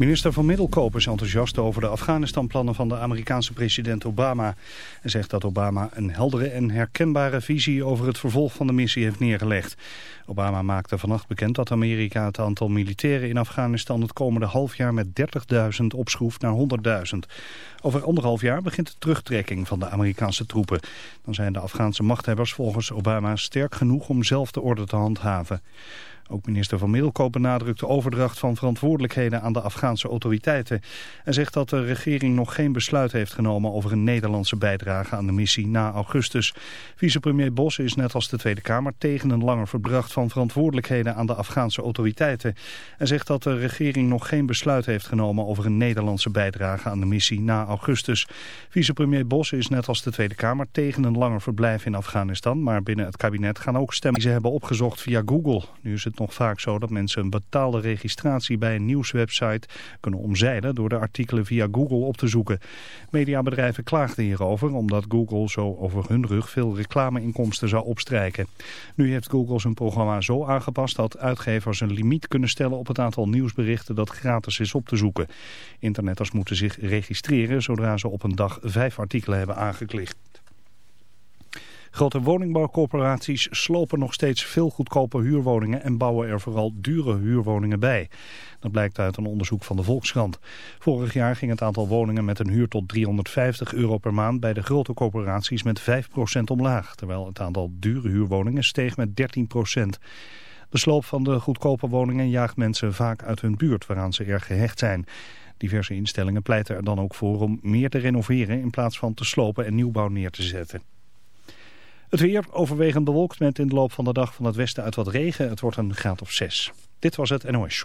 Minister van Middelkoop is enthousiast over de Afghanistan-plannen van de Amerikaanse president Obama. Hij zegt dat Obama een heldere en herkenbare visie over het vervolg van de missie heeft neergelegd. Obama maakte vannacht bekend dat Amerika het aantal militairen in Afghanistan het komende half jaar met 30.000 opschroeft naar 100.000. Over anderhalf jaar begint de terugtrekking van de Amerikaanse troepen. Dan zijn de Afghaanse machthebbers volgens Obama sterk genoeg om zelf de orde te handhaven. Ook minister van Middelkoop benadrukt de overdracht van verantwoordelijkheden aan de Afghaanse autoriteiten. En zegt dat de regering nog geen besluit heeft genomen over een Nederlandse bijdrage aan de missie na augustus. Vicepremier Bos is net als de Tweede Kamer tegen een langer verbracht van verantwoordelijkheden aan de Afghaanse autoriteiten. En zegt dat de regering nog geen besluit heeft genomen over een Nederlandse bijdrage aan de missie na augustus. Vicepremier Bos is net als de Tweede Kamer tegen een langer verblijf in Afghanistan. Maar binnen het kabinet gaan ook stemmen die ze hebben opgezocht via Google. Nu is het nog vaak zo dat mensen een betaalde registratie bij een nieuwswebsite kunnen omzeilen door de artikelen via Google op te zoeken. Mediabedrijven klaagden hierover omdat Google zo over hun rug veel reclameinkomsten zou opstrijken. Nu heeft Google zijn programma zo aangepast dat uitgevers een limiet kunnen stellen op het aantal nieuwsberichten dat gratis is op te zoeken. Internetters moeten zich registreren zodra ze op een dag vijf artikelen hebben aangeklikt. Grote woningbouwcorporaties slopen nog steeds veel goedkope huurwoningen en bouwen er vooral dure huurwoningen bij. Dat blijkt uit een onderzoek van de Volkskrant. Vorig jaar ging het aantal woningen met een huur tot 350 euro per maand bij de grote corporaties met 5% omlaag, terwijl het aantal dure huurwoningen steeg met 13%. De sloop van de goedkope woningen jaagt mensen vaak uit hun buurt waaraan ze erg gehecht zijn. Diverse instellingen pleiten er dan ook voor om meer te renoveren in plaats van te slopen en nieuwbouw neer te zetten. Het weer overwegend bewolkt met in de loop van de dag van het westen uit wat regen. Het wordt een graad of 6. Dit was het NOS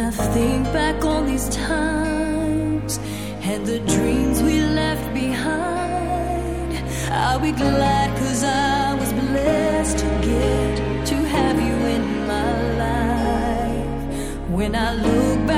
I think back on these times and the dreams we left behind, I'll be glad cause I was blessed to get to have you in my life. When I look back.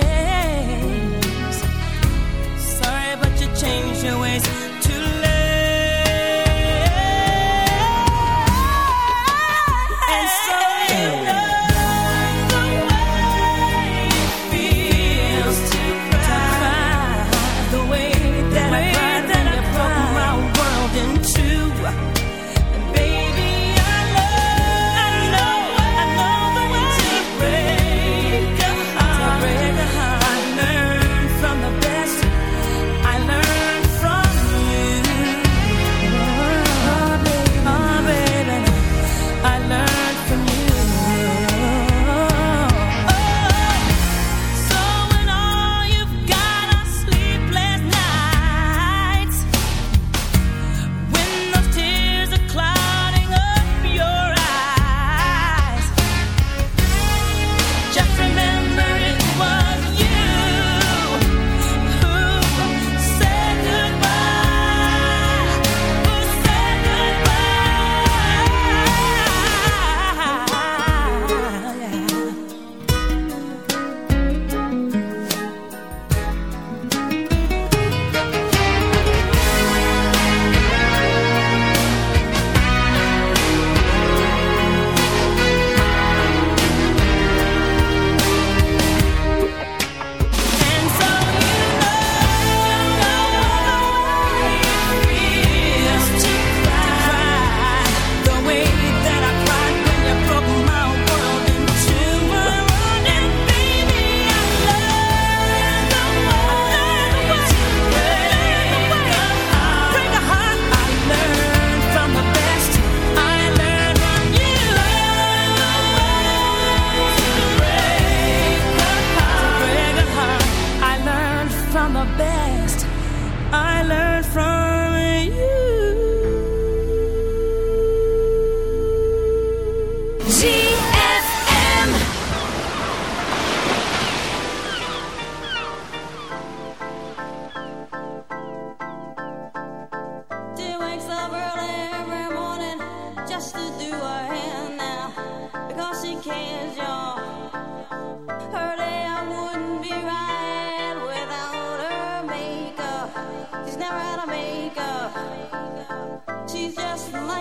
your ways.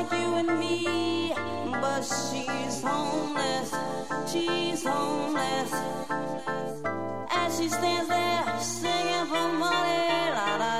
like you and me, but she's homeless, she's homeless. As she stands there singing for money, la la.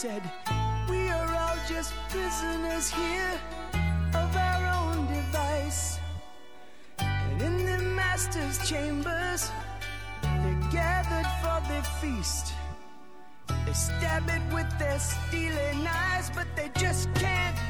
Said, We are all just prisoners here of our own device. And in the master's chambers, they're gathered for their feast. They stab it with their steely knives, but they just can't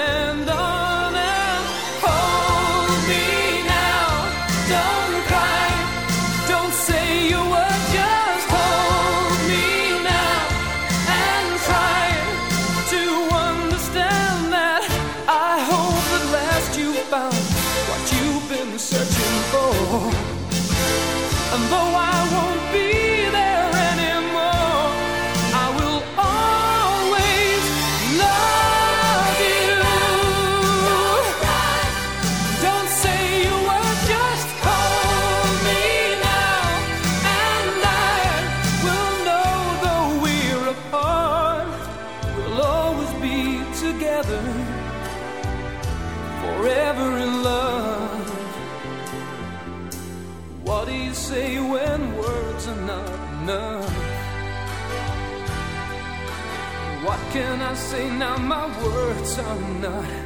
I say now my words are not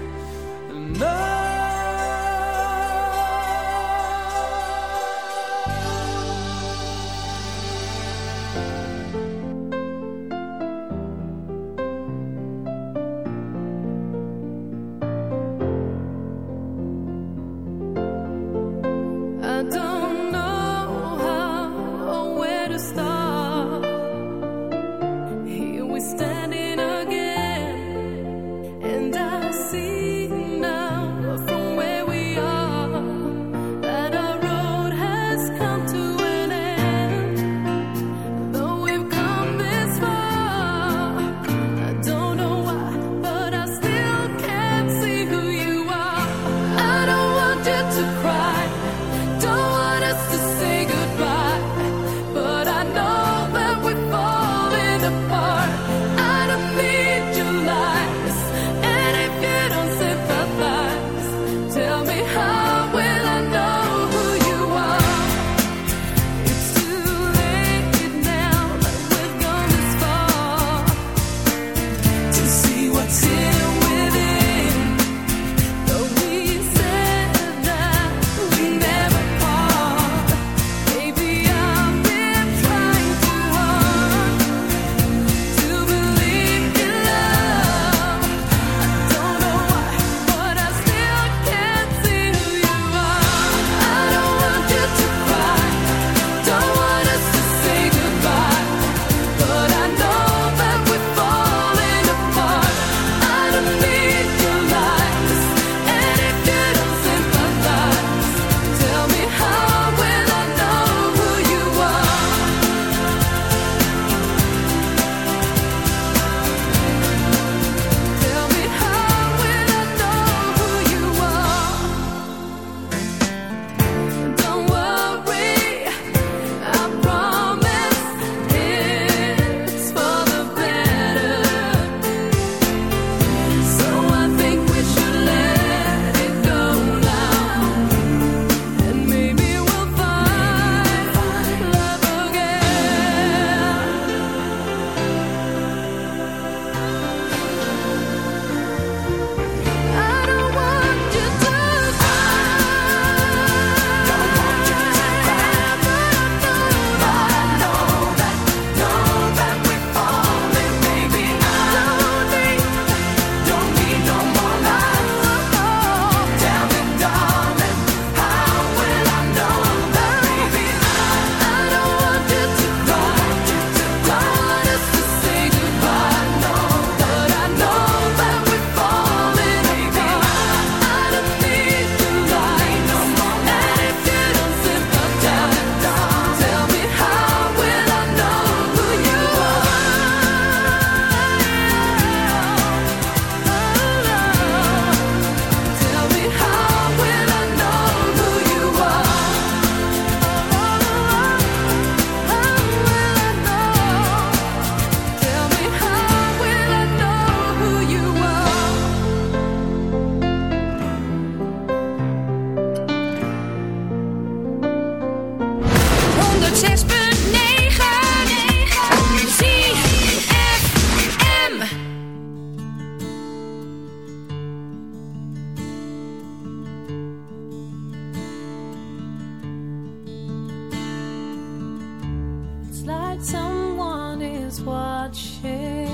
like someone is watching,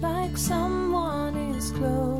like someone is close.